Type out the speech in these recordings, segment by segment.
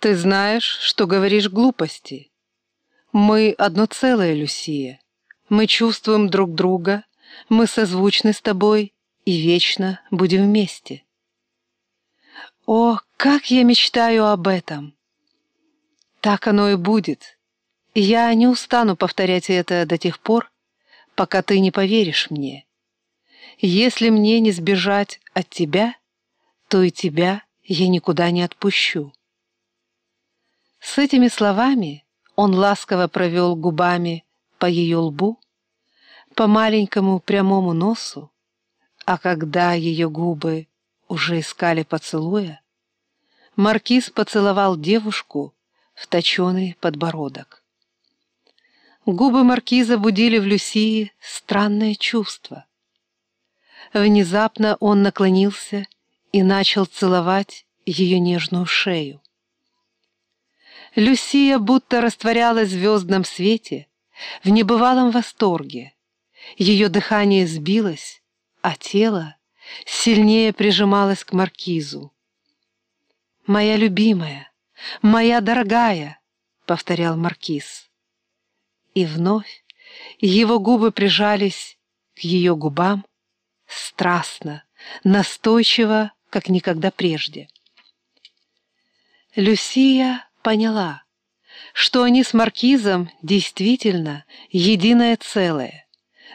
Ты знаешь, что говоришь глупости. Мы одно целое, Люсия. Мы чувствуем друг друга, мы созвучны с тобой и вечно будем вместе. О, как я мечтаю об этом! Так оно и будет. Я не устану повторять это до тех пор, пока ты не поверишь мне. Если мне не сбежать от тебя, то и тебя я никуда не отпущу. С этими словами он ласково провел губами по ее лбу, по маленькому прямому носу, а когда ее губы уже искали поцелуя, маркиз поцеловал девушку в точеный подбородок. Губы маркиза будили в Люсии странное чувство. Внезапно он наклонился и начал целовать ее нежную шею. Люсия будто растворялась в звездном свете, в небывалом восторге. Ее дыхание сбилось, а тело сильнее прижималось к маркизу. «Моя любимая, моя дорогая», — повторял маркиз. И вновь его губы прижались к ее губам страстно, настойчиво, как никогда прежде. Люсия поняла, что они с Маркизом действительно единое целое.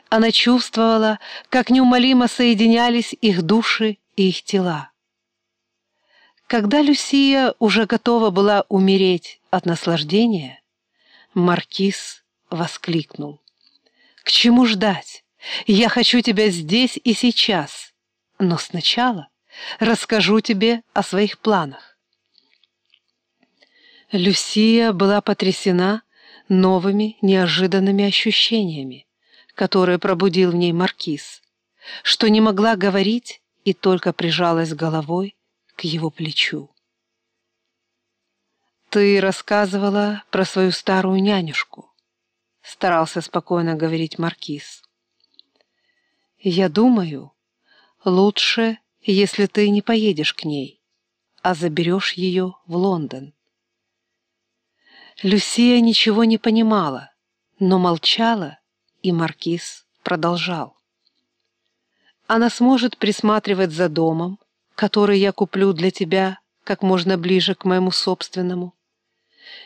Она чувствовала, как неумолимо соединялись их души и их тела. Когда Люсия уже готова была умереть от наслаждения, Маркиз воскликнул. «К чему ждать? Я хочу тебя здесь и сейчас, но сначала расскажу тебе о своих планах. Люсия была потрясена новыми неожиданными ощущениями, которые пробудил в ней маркиз, что не могла говорить и только прижалась головой к его плечу. «Ты рассказывала про свою старую нянюшку», — старался спокойно говорить маркиз. «Я думаю, лучше, если ты не поедешь к ней, а заберешь ее в Лондон. Люсия ничего не понимала, но молчала, и маркиз продолжал. Она сможет присматривать за домом, который я куплю для тебя как можно ближе к моему собственному.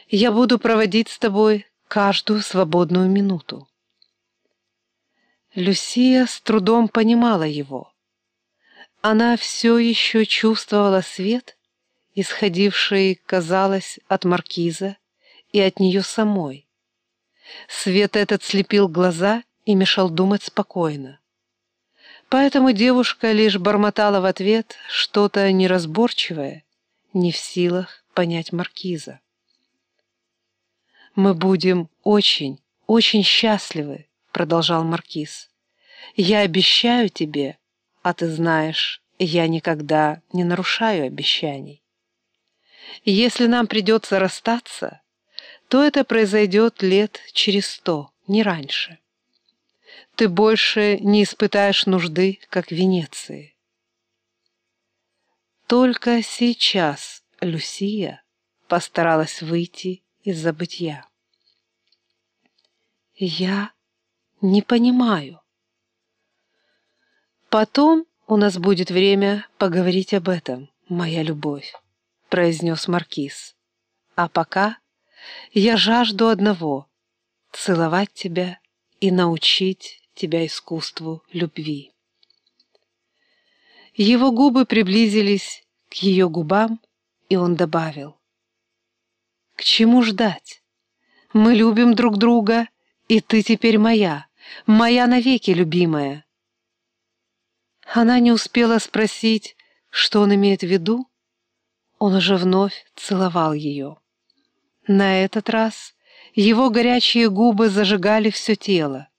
Я буду проводить с тобой каждую свободную минуту. Люсия с трудом понимала его. Она все еще чувствовала свет, исходивший, казалось, от маркиза, и от нее самой. Свет этот слепил глаза и мешал думать спокойно. Поэтому девушка лишь бормотала в ответ что-то неразборчивое, не в силах понять маркиза. «Мы будем очень, очень счастливы», — продолжал маркиз. «Я обещаю тебе, а ты знаешь, я никогда не нарушаю обещаний. Если нам придется расстаться, то это произойдет лет через сто, не раньше. Ты больше не испытаешь нужды, как в Венеции. Только сейчас Люсия постаралась выйти из забытья. Я не понимаю. Потом у нас будет время поговорить об этом, моя любовь, произнес Маркиз. А пока я жажду одного — целовать тебя и научить тебя искусству любви. Его губы приблизились к ее губам, и он добавил. «К чему ждать? Мы любим друг друга, и ты теперь моя, моя навеки любимая». Она не успела спросить, что он имеет в виду, он уже вновь целовал ее. На этот раз его горячие губы зажигали все тело,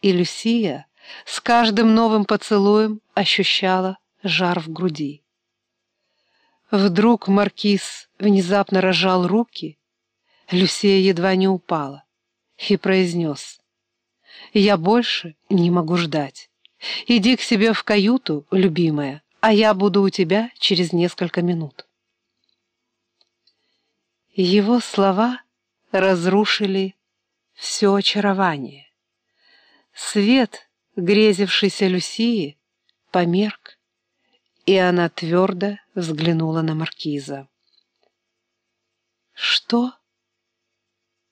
и Люсия с каждым новым поцелуем ощущала жар в груди. Вдруг маркиз внезапно разжал руки, Люсия едва не упала, и произнес, «Я больше не могу ждать. Иди к себе в каюту, любимая, а я буду у тебя через несколько минут». Его слова разрушили все очарование. Свет, грезившийся Люсии, померк, и она твердо взглянула на маркиза. «Что?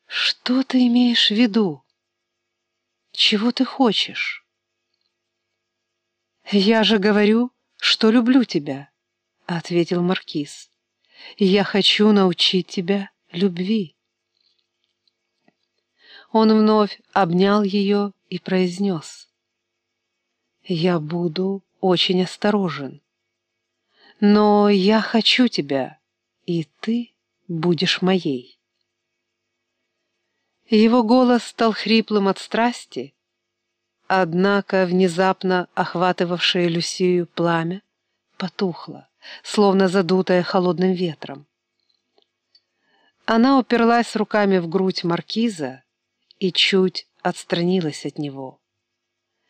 Что ты имеешь в виду? Чего ты хочешь?» «Я же говорю, что люблю тебя», — ответил маркиз. «Я хочу научить тебя любви». Он вновь обнял ее и произнес. «Я буду очень осторожен. Но я хочу тебя, и ты будешь моей». Его голос стал хриплым от страсти, однако внезапно охватывавшее Люсию пламя потухло, словно задутое холодным ветром. Она уперлась руками в грудь маркиза и чуть отстранилась от него.